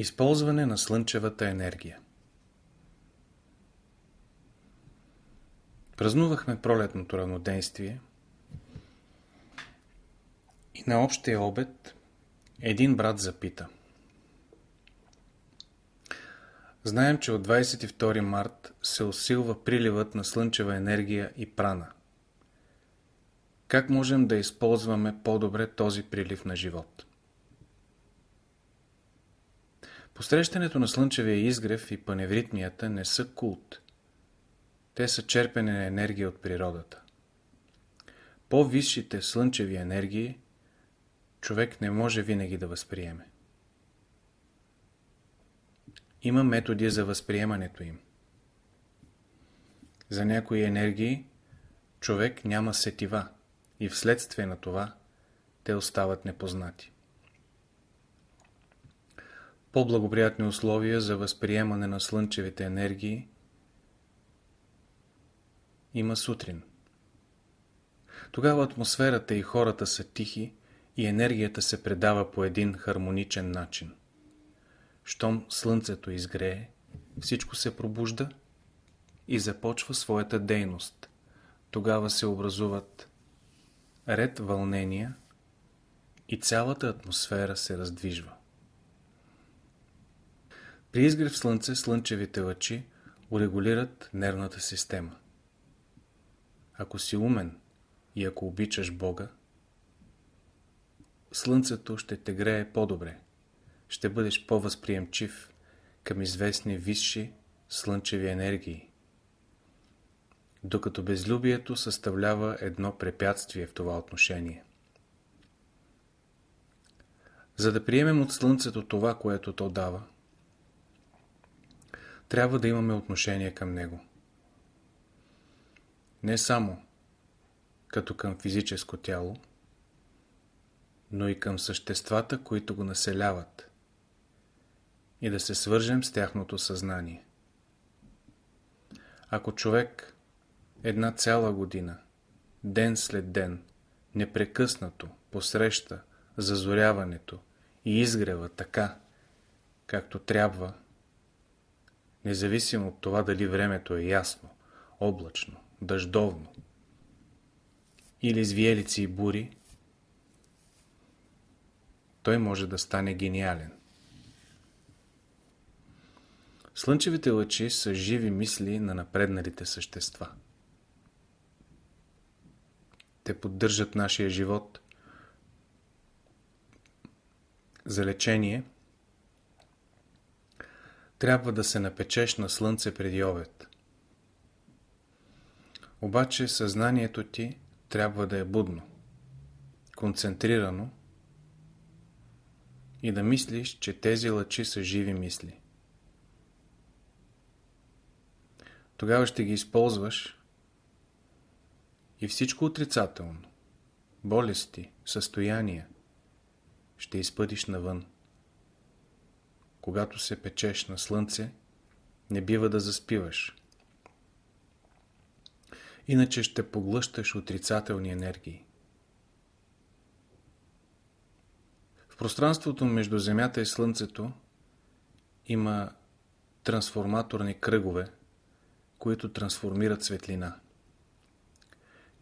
Използване на слънчевата енергия Празнувахме пролетното равноденствие и на общия обед един брат запита. Знаем, че от 22 март се усилва приливът на слънчева енергия и прана. Как можем да използваме по-добре този прилив на живот? Посрещането на слънчевия изгрев и паневритмията не са култ. Те са черпене на енергия от природата. По-висшите слънчеви енергии човек не може винаги да възприеме. Има методи за възприемането им. За някои енергии човек няма сетива и вследствие на това те остават непознати. По-благоприятни условия за възприемане на слънчевите енергии има сутрин. Тогава атмосферата и хората са тихи и енергията се предава по един хармоничен начин. Щом слънцето изгрее, всичко се пробужда и започва своята дейност. Тогава се образуват ред вълнения и цялата атмосфера се раздвижва. При изгрев слънце слънчевите лъчи урегулират нервната система. Ако си умен и ако обичаш Бога, слънцето ще те грее по-добре. Ще бъдеш по-възприемчив към известни висши слънчеви енергии. Докато безлюбието съставлява едно препятствие в това отношение. За да приемем от Слънцето това, което то дава, трябва да имаме отношение към него. Не само като към физическо тяло, но и към съществата, които го населяват и да се свържем с тяхното съзнание. Ако човек една цяла година, ден след ден, непрекъснато посреща зазоряването и изгрева така, както трябва, независимо от това дали времето е ясно, облачно, дъждовно или с и бури, той може да стане гениален. Слънчевите лъчи са живи мисли на напредналите същества. Те поддържат нашия живот. За лечение трябва да се напечеш на слънце преди обед. Обаче съзнанието ти трябва да е будно, концентрирано и да мислиш, че тези лъчи са живи мисли. Тогава ще ги използваш и всичко отрицателно, болести, състояния, ще изпъдиш навън. Когато се печеш на слънце, не бива да заспиваш. Иначе ще поглъщаш отрицателни енергии. В пространството между Земята и Слънцето има трансформаторни кръгове, които трансформират светлина.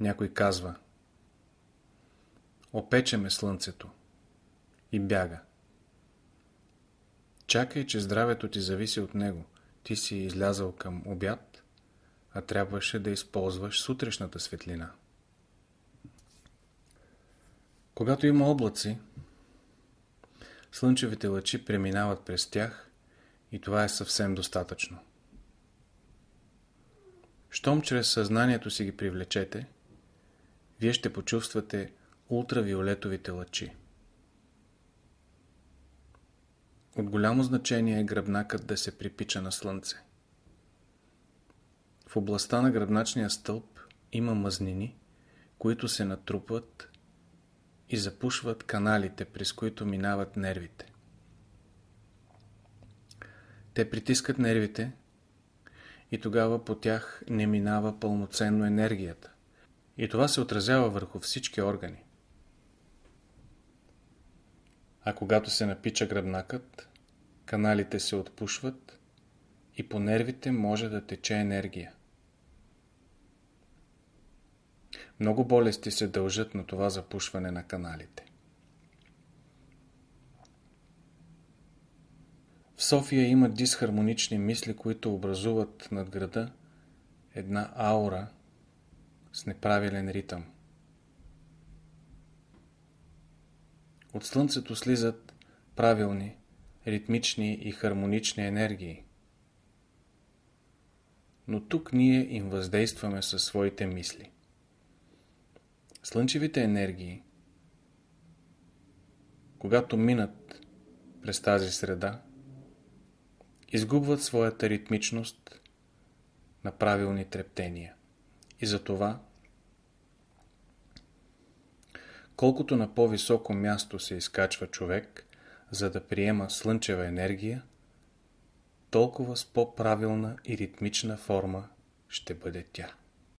Някой казва Опечеме Слънцето и бяга. Чакай, че здравето ти зависи от него. Ти си излязал към обяд, а трябваше да използваш сутрешната светлина. Когато има облаци, слънчевите лъчи преминават през тях и това е съвсем достатъчно. Щом чрез съзнанието си ги привлечете, вие ще почувствате ултравиолетовите лъчи. От голямо значение е гръбнакът да се припича на слънце. В областта на гръбначния стълб има мъзнини, които се натрупват и запушват каналите, през които минават нервите. Те притискат нервите и тогава по тях не минава пълноценно енергията. И това се отразява върху всички органи. А когато се напича гръбнакът, каналите се отпушват и по нервите може да тече енергия. Много болести се дължат на това запушване на каналите. В София има дисхармонични мисли, които образуват над града една аура с неправилен ритъм. От Слънцето слизат правилни, ритмични и хармонични енергии. Но тук ние им въздействаме със своите мисли. Слънчевите енергии, когато минат през тази среда, изгубват своята ритмичност на правилни трептения. И затова, колкото на по-високо място се изкачва човек, за да приема слънчева енергия, толкова с по-правилна и ритмична форма ще бъде тя.